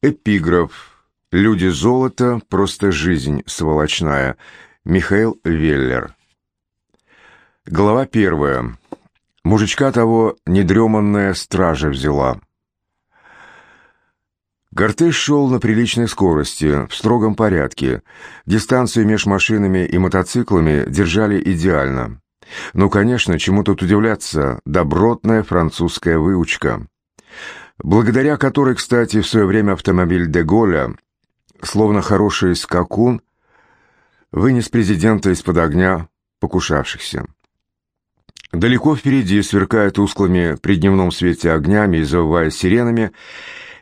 Эпиграф. Люди золота, просто жизнь сволочная. Михаил Веллер. Глава первая. Мужичка того недреманная стража взяла. Гортеж шел на приличной скорости, в строгом порядке. Дистанцию между машинами и мотоциклами держали идеально. Ну, конечно, чему тут удивляться, добротная французская выучка благодаря которой, кстати, в свое время автомобиль Деголя, словно хороший скакун, вынес президента из-под огня покушавшихся. Далеко впереди, сверкая тусклыми при дневном свете огнями и завывая сиренами,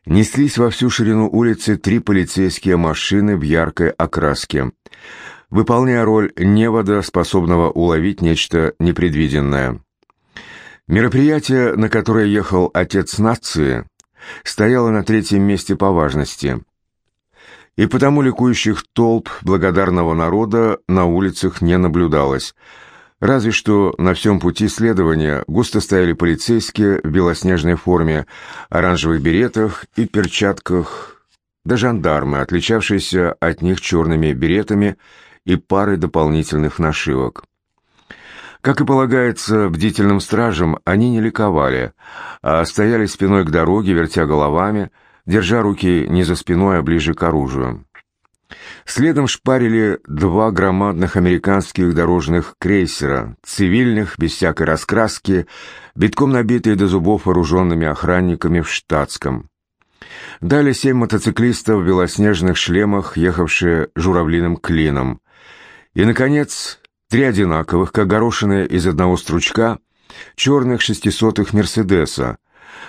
неслись во всю ширину улицы три полицейские машины в яркой окраске, выполняя роль невода, способного уловить нечто непредвиденное. Мероприятие, на которое ехал отец нации, стояло на третьем месте по важности. И потому ликующих толп благодарного народа на улицах не наблюдалось. Разве что на всем пути следования густо стояли полицейские в белоснежной форме, оранжевых беретах и перчатках, да жандармы, отличавшиеся от них черными беретами и парой дополнительных нашивок. Как и полагается бдительным стражам, они не ликовали, а стояли спиной к дороге, вертя головами, держа руки не за спиной, а ближе к оружию. Следом шпарили два громадных американских дорожных крейсера, цивильных, без всякой раскраски, битком набитые до зубов вооруженными охранниками в штатском. Далее семь мотоциклистов в белоснежных шлемах, ехавшие журавлиным клином. И, наконец, Три одинаковых, как горошины из одного стручка, черных шестисотых «Мерседеса»,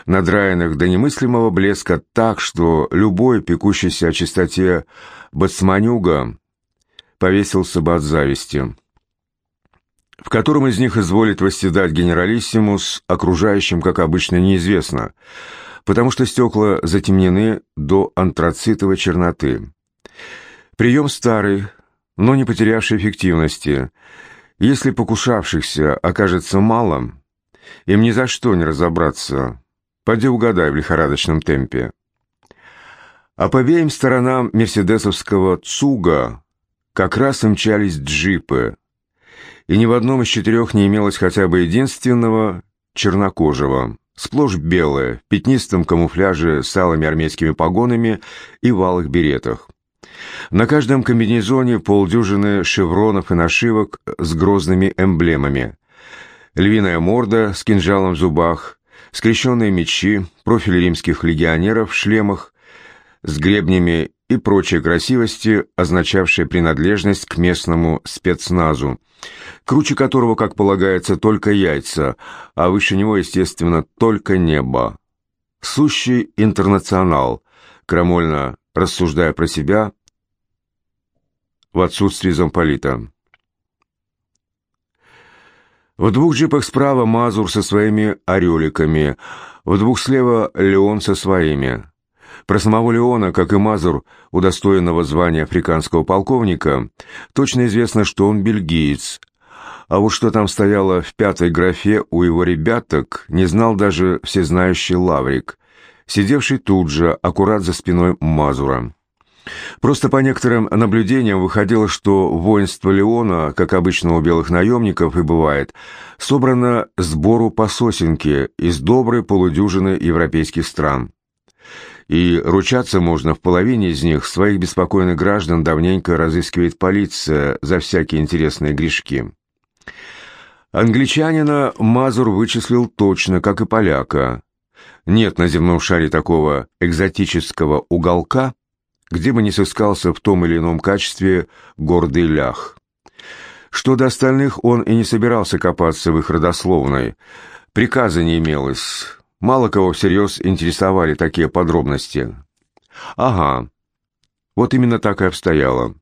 надраенных до немыслимого блеска так, что любой, пекущийся о чистоте бацманюга, повесился бы от зависти. В котором из них изволит восседать генералиссимус, окружающим, как обычно, неизвестно, потому что стекла затемнены до антрацитовой черноты. Прием старый, но не потерявший эффективности. Если покушавшихся окажется мало, им ни за что не разобраться. Пойди угадай в лихорадочном темпе. А по обеим сторонам мерседесовского «Цуга» как раз и мчались джипы, и ни в одном из четырех не имелось хотя бы единственного чернокожего, сплошь белое, в пятнистом камуфляже с алыми армейскими погонами и валых беретах. На каждом комбинезоне полдюжины шевронов и нашивок с грозными эмблемами. Львиная морда с кинжалом в зубах, скрещенные мечи, профили римских легионеров в шлемах с гребнями и прочие красивости, означавшие принадлежность к местному спецназу, круче которого, как полагается, только яйца, а выше него, естественно, только небо. Сущий интернационал, крамольно рассуждая про себя, в отсутствии замполита. В двух джипах справа Мазур со своими ореликами, в двух слева Леон со своими. Про самого Леона, как и Мазур, удостоенного звания африканского полковника, точно известно, что он бельгиец, а вот что там стояло в пятой графе у его ребяток, не знал даже всезнающий Лаврик, сидевший тут же, аккурат за спиной Мазура. Просто по некоторым наблюдениям выходило, что воинство Леона, как обычно у белых наемников и бывает, собрано сбору по сосенке из доброй полудюжины европейских стран. И ручаться можно в половине из них, своих беспокойных граждан давненько разыскивает полиция за всякие интересные грешки. Англичанина Мазур вычислил точно, как и поляка. Нет на земном шаре такого экзотического уголка, где бы ни сыскался в том или ином качестве гордый лях. Что до остальных, он и не собирался копаться в их родословной. Приказа не имелось. Мало кого всерьез интересовали такие подробности. Ага, вот именно так и обстояло.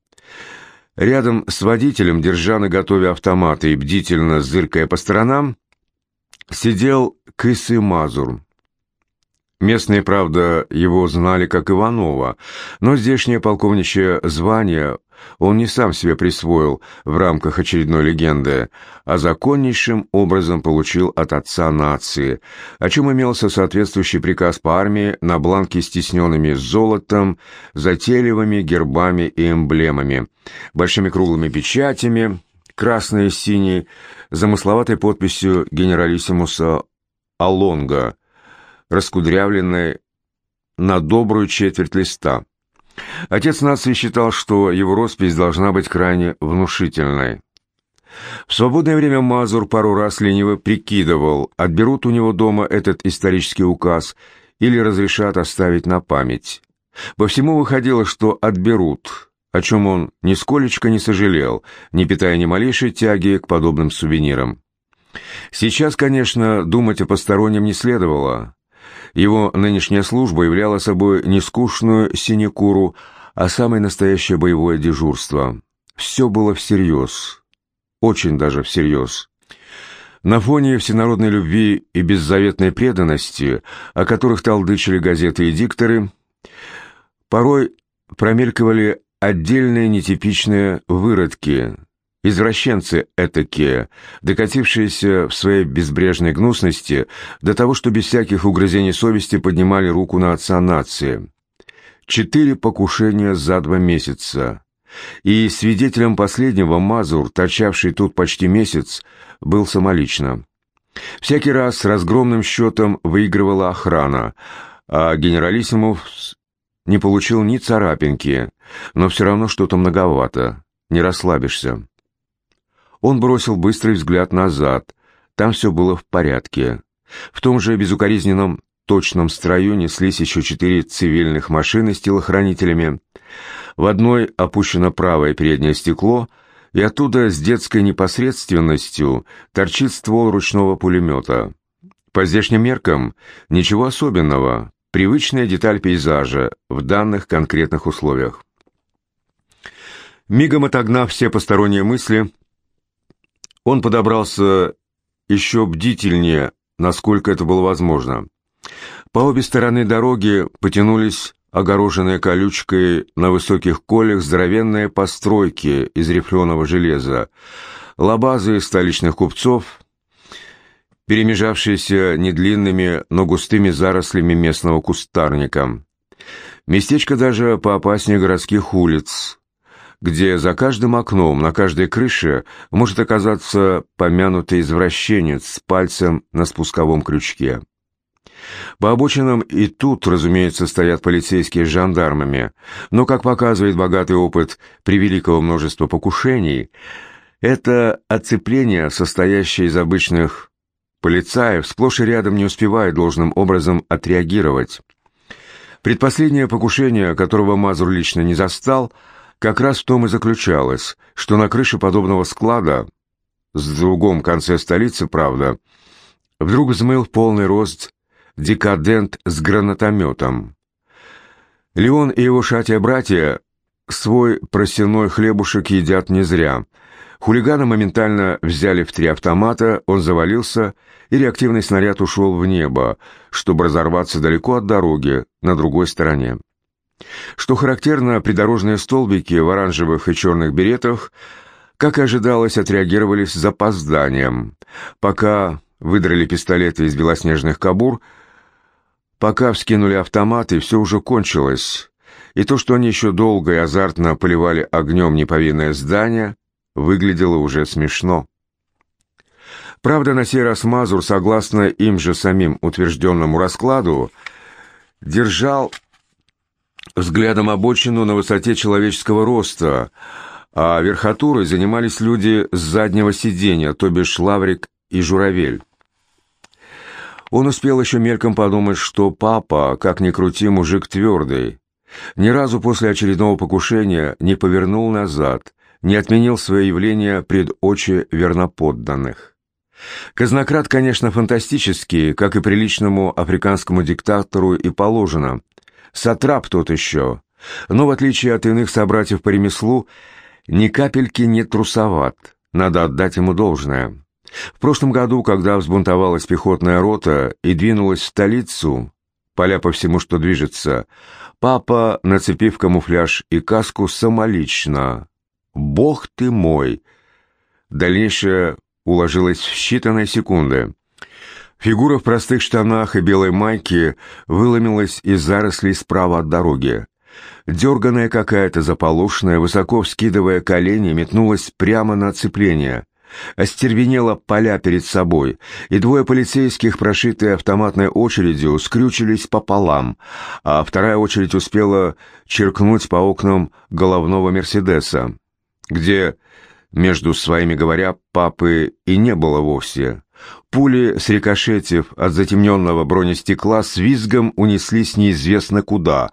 Рядом с водителем, держа на готове автоматы и бдительно зыркая по сторонам, сидел Кысы Мазур. Местные, правда, его знали как Иванова, но здешнее полковничье звание он не сам себе присвоил в рамках очередной легенды, а законнейшим образом получил от отца нации, о чем имелся соответствующий приказ по армии на бланке с тисненными золотом, затейливыми гербами и эмблемами, большими круглыми печатями, красной и синей, замысловатой подписью генералиссимуса Алонга, раскудрявленной на добрую четверть листа. Отец нации считал, что его роспись должна быть крайне внушительной. В свободное время Мазур пару раз лениво прикидывал, отберут у него дома этот исторический указ или разрешат оставить на память. По всему выходило, что отберут, о чем он нисколечко не сожалел, не питая ни малейшей тяги к подобным сувенирам. Сейчас, конечно, думать о постороннем не следовало. Его нынешняя служба являла собой не скучную синекуру, а самое настоящее боевое дежурство. Все было всерьез. Очень даже всерьез. На фоне всенародной любви и беззаветной преданности, о которых толдычили газеты и дикторы, порой промелькивали отдельные нетипичные выродки, Извращенцы этакие, докатившиеся в своей безбрежной гнусности до того, что без всяких угрызений совести поднимали руку на отца нации. Четыре покушения за два месяца. И свидетелем последнего Мазур, торчавший тут почти месяц, был самолично. Всякий раз с разгромным счетом выигрывала охрана, а генералиссимов не получил ни царапинки, но все равно что-то многовато, не расслабишься. Он бросил быстрый взгляд назад. Там все было в порядке. В том же безукоризненном точном строю неслись еще четыре цивильных машины с телохранителями. В одной опущено правое переднее стекло, и оттуда с детской непосредственностью торчит ствол ручного пулемета. По здешним меркам ничего особенного, привычная деталь пейзажа в данных конкретных условиях. Мигом отогнав все посторонние мысли, он подобрался еще бдительнее, насколько это было возможно. По обе стороны дороги потянулись огороженные колючкой на высоких колях здоровенные постройки из рифленого железа, лабазы столичных купцов, перемежавшиеся недлинными, но густыми зарослями местного кустарника. Местечко даже поопаснее городских улиц, где за каждым окном, на каждой крыше может оказаться помянутый извращенец с пальцем на спусковом крючке. По обочинам и тут, разумеется, стоят полицейские с жандармами, но, как показывает богатый опыт превеликого множества покушений, это оцепление, состоящее из обычных полицаев, сплошь и рядом не успевает должным образом отреагировать. Предпоследнее покушение, которого Мазур лично не застал – как раз в том и заключалось, что на крыше подобного склада, с другом конце столицы, правда, вдруг взмыл в полный рост декадент с гранатометом. Леон и его шатия-братья свой просеной хлебушек едят не зря. Хулигана моментально взяли в три автомата, он завалился, и реактивный снаряд ушел в небо, чтобы разорваться далеко от дороги, на другой стороне. Что характерно, придорожные столбики в оранжевых и черных беретах, как и ожидалось, отреагировали с запозданием. Пока выдрали пистолеты из белоснежных кобур, пока вскинули автоматы, все уже кончилось. И то, что они еще долго и азартно поливали огнем неповинное здание, выглядело уже смешно. Правда, на сей раз Мазур, согласно им же самим утвержденному раскладу, держал взглядом обочину на высоте человеческого роста, а верхотурой занимались люди с заднего сиденья, то бишь Лаврик и Журавель. Он успел еще мельком подумать, что папа, как ни крути, мужик твердый. Ни разу после очередного покушения не повернул назад, не отменил свое явление пред очи верноподданных. Казнократ, конечно, фантастический, как и приличному африканскому диктатору и положено – Сатрап тот еще, но, в отличие от иных собратьев по ремеслу, ни капельки не трусоват, надо отдать ему должное. В прошлом году, когда взбунтовалась пехотная рота и двинулась в столицу, поля по всему, что движется. Папа, нацепив камуфляж и каску, самолично. «Бог ты мой!» Дальнейшее уложилось в считанные секунды. Фигура в простых штанах и белой майке выломилась из зарослей справа от дороги. Дерганая какая-то заполошная, высоко вскидывая колени, метнулась прямо на оцепление. Остервенела поля перед собой, и двое полицейских, прошитые автоматной очередью, скрючились пополам, а вторая очередь успела черкнуть по окнам головного «Мерседеса», где, между своими говоря, папы и не было вовсе. Пули, срикошетив от затемненного бронестекла, с визгом унеслись неизвестно куда,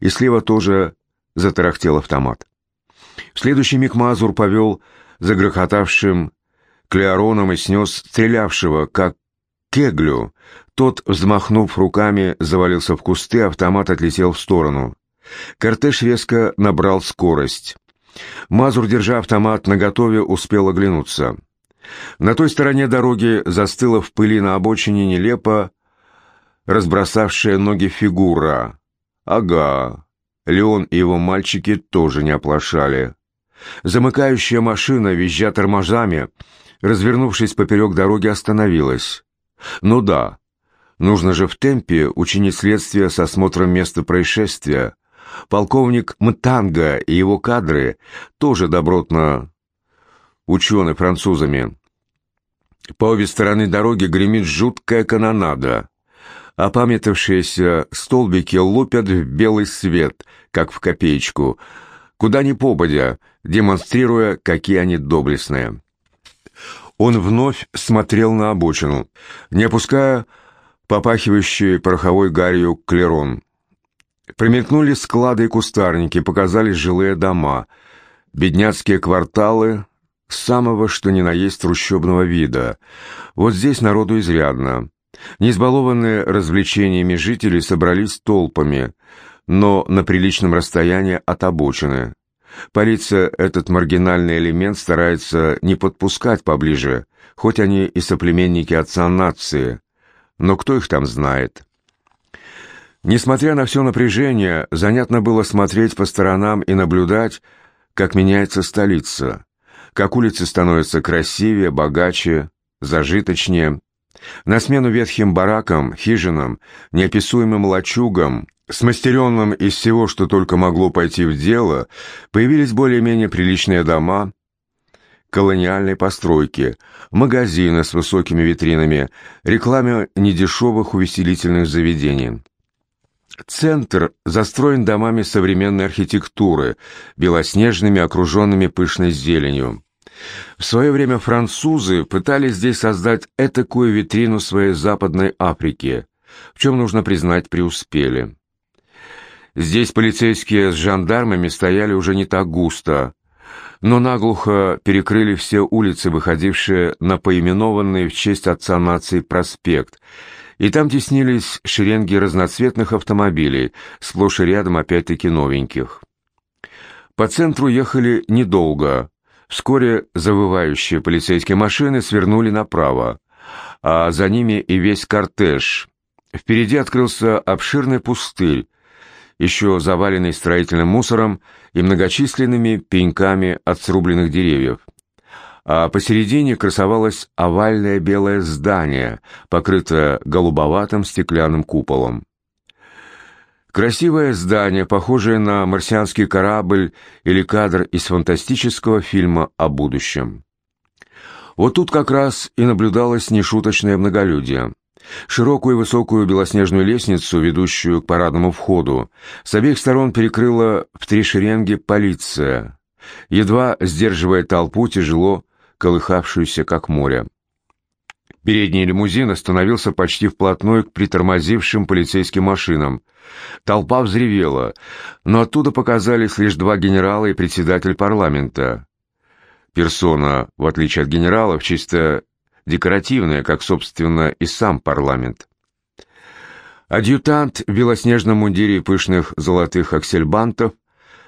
и слева тоже затарахтел автомат. В следующий миг Мазур повел загрохотавшим клеароном и снес стрелявшего, как кеглю. Тот, взмахнув руками, завалился в кусты, автомат отлетел в сторону. Кортеж резко набрал скорость. Мазур, держа автомат наготове, успел оглянуться. На той стороне дороги застыла в пыли на обочине нелепо разбросавшая ноги фигура. Ага, Леон и его мальчики тоже не оплошали. Замыкающая машина, визжа тормозами, развернувшись поперек дороги, остановилась. Ну да, нужно же в темпе учинить следствие с осмотром места происшествия. Полковник Мтанга и его кадры тоже добротно учены французами. По обе стороны дороги гремит жуткая канонада. Опамятавшиеся столбики лупят в белый свет, как в копеечку, куда ни попадя, демонстрируя, какие они доблестные. Он вновь смотрел на обочину, не опуская попахивающий пороховой гарью клерон. Примелькнули склады и кустарники, показались жилые дома, бедняцкие кварталы, самого что ни на есть трущобного вида. Вот здесь народу изрядно. Не избалованные развлечениями жители собрались толпами, но на приличном расстоянии от обочины. Полиция этот маргинальный элемент старается не подпускать поближе, хоть они и соплеменники отца нации. Но кто их там знает? Несмотря на все напряжение, занятно было смотреть по сторонам и наблюдать, как меняется столица как улицы становятся красивее, богаче, зажиточнее. На смену ветхим баракам, хижинам, неописуемым лачугам, смастеренным из всего, что только могло пойти в дело, появились более-менее приличные дома, колониальной постройки, магазины с высокими витринами, рекламе недешевых увеселительных заведений. Центр застроен домами современной архитектуры, белоснежными, окруженными пышной зеленью. В свое время французы пытались здесь создать этакую витрину своей Западной Африки, в чем, нужно признать, преуспели. Здесь полицейские с жандармами стояли уже не так густо, но наглухо перекрыли все улицы, выходившие на поименованный в честь отца нации проспект, и там теснились шеренги разноцветных автомобилей, сплошь и рядом опять-таки новеньких. По центру ехали недолго, Вскоре завывающие полицейские машины свернули направо, а за ними и весь кортеж. Впереди открылся обширный пустырь, еще заваленный строительным мусором и многочисленными пеньками от срубленных деревьев. А посередине красовалось овальное белое здание, покрытое голубоватым стеклянным куполом. Красивое здание, похожее на марсианский корабль или кадр из фантастического фильма о будущем. Вот тут как раз и наблюдалось нешуточное многолюдие. Широкую и высокую белоснежную лестницу, ведущую к парадному входу, с обеих сторон перекрыла в три шеренги полиция, едва сдерживая толпу, тяжело колыхавшуюся, как море. Передний лимузин остановился почти вплотную к притормозившим полицейским машинам. Толпа взревела, но оттуда показались лишь два генерала и председатель парламента. Персона, в отличие от генералов, чисто декоративная, как, собственно, и сам парламент. Адъютант в белоснежном мундире пышных золотых аксельбантов,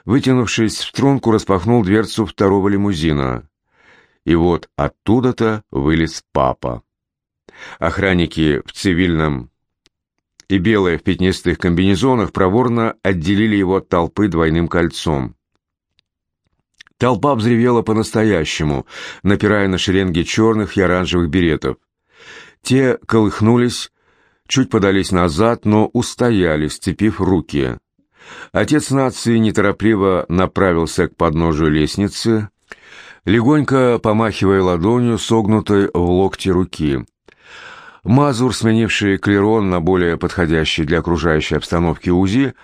вытянувшись в струнку, распахнул дверцу второго лимузина. И вот оттуда-то вылез папа. Охранники в цивильном и белые в пятнистых комбинезонах проворно отделили его от толпы двойным кольцом. Толпа взревела по-настоящему, напирая на шеренги черных и оранжевых беретов. Те колыхнулись, чуть подались назад, но устояли, сцепив руки. Отец нации неторопливо направился к подножию лестницы, легонько помахивая ладонью, согнутой в локте руки. Мазур, сменивший клерон на более подходящий для окружающей обстановки УЗИ,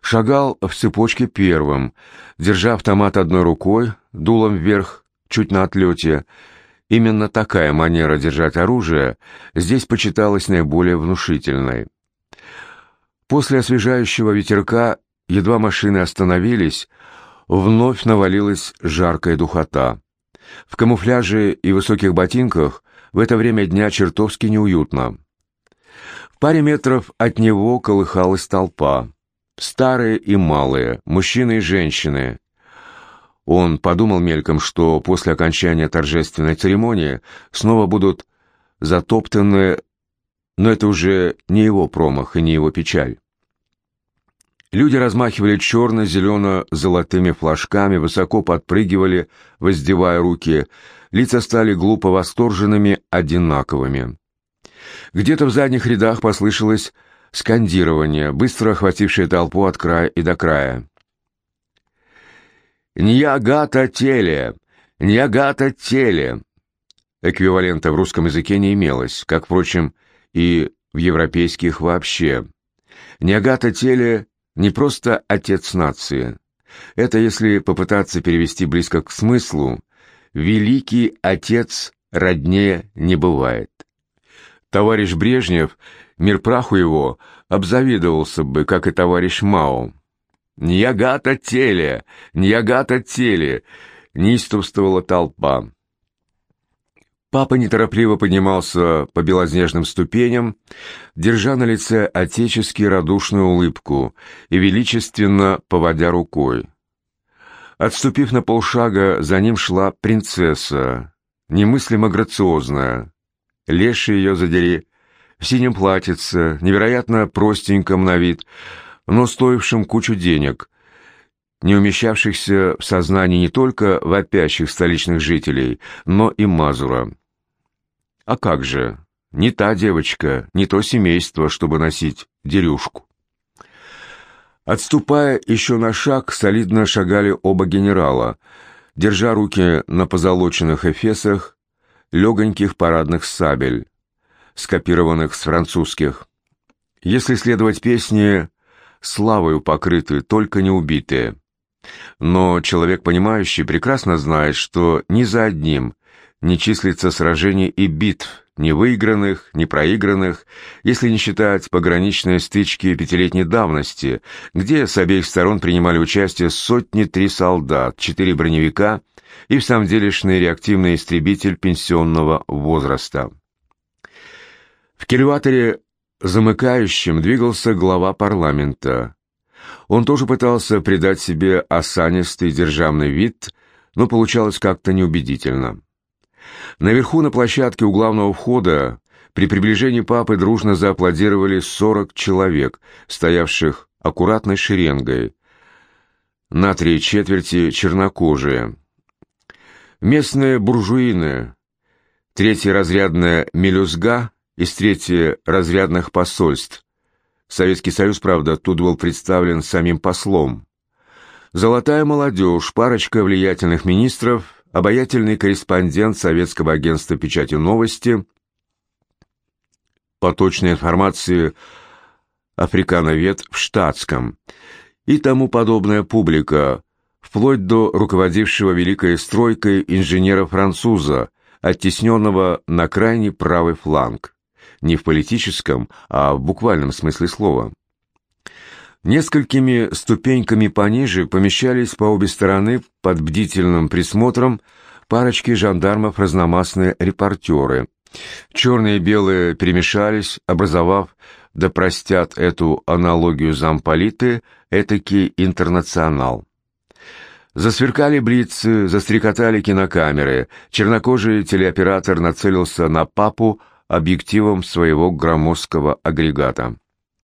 шагал в цепочке первым, держа автомат одной рукой, дулом вверх, чуть на отлете. Именно такая манера держать оружие здесь почиталась наиболее внушительной. После освежающего ветерка, едва машины остановились, вновь навалилась жаркая духота. В камуфляже и высоких ботинках в это время дня чертовски неуютно. В паре метров от него колыхалась толпа. Старые и малые, мужчины и женщины. Он подумал мельком, что после окончания торжественной церемонии снова будут затоптаны, но это уже не его промах и не его печаль. Люди размахивали черно-зелено-золотыми флажками, высоко подпрыгивали, воздевая руки. Лица стали глупо восторженными, одинаковыми. Где-то в задних рядах послышалось скандирование, быстро охватившее толпу от края и до края. «Ньягата теле! Ньягата теле!» Эквивалента в русском языке не имелось, как, впрочем, и в европейских вообще. Ньягата теле не просто отец нации. Это, если попытаться перевести близко к смыслу, великий отец роднее не бывает. Товарищ Брежнев мир праху его, обзавидовался бы, как и товарищ Мао. «Ньягата теле! Ньягата теле!» — неистовствовала толпа. Папа неторопливо поднимался по белоснежным ступеням, держа на лице отечески радушную улыбку и величественно поводя рукой. Отступив на полшага, за ним шла принцесса, немыслимо грациозная. Леший ее задери, в синем платьице, невероятно простеньком на вид, но стоившем кучу денег, не умещавшихся в сознании не только вопящих столичных жителей, но и Мазура. А как же, не та девочка, не то семейство, чтобы носить дерюшку. Отступая еще на шаг, солидно шагали оба генерала, держа руки на позолоченных эфесах легоньких парадных сабель скопированных с французских. Если следовать песне, славою покрыты, только не убитые. Но человек, понимающий, прекрасно знает, что ни за одним не числится сражений и битв, ни выигранных, ни проигранных, если не считать пограничные стычки пятилетней давности, где с обеих сторон принимали участие сотни-три солдат, четыре броневика и в самом делешный реактивный истребитель пенсионного возраста. В кильваторе замыкающим двигался глава парламента. Он тоже пытался придать себе осанистый державный вид, но получалось как-то неубедительно. Наверху на площадке у главного входа при приближении папы дружно зааплодировали сорок человек, стоявших аккуратной шеренгой, на три четверти чернокожие. Местные буржуины, третья разрядная мелюзга из трети разрядных посольств. Советский Союз, правда, тут был представлен самим послом. Золотая молодежь, парочка влиятельных министров, обаятельный корреспондент советского агентства печати новости, по точной информации африкановед в штатском. И тому подобная публика, вплоть до руководившего великой стройкой инженера-француза, оттесненного на крайний правый фланг. Не в политическом, а в буквальном смысле слова. Несколькими ступеньками пониже помещались по обе стороны под бдительным присмотром парочки жандармов разномастные репортеры. Черные и белые перемешались, образовав, да простят эту аналогию замполиты, этакий интернационал. Засверкали блицы, застрекотали кинокамеры, чернокожий телеоператор нацелился на папу, объективом своего громоздкого агрегата.